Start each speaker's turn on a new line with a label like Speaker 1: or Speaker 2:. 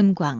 Speaker 1: 금광.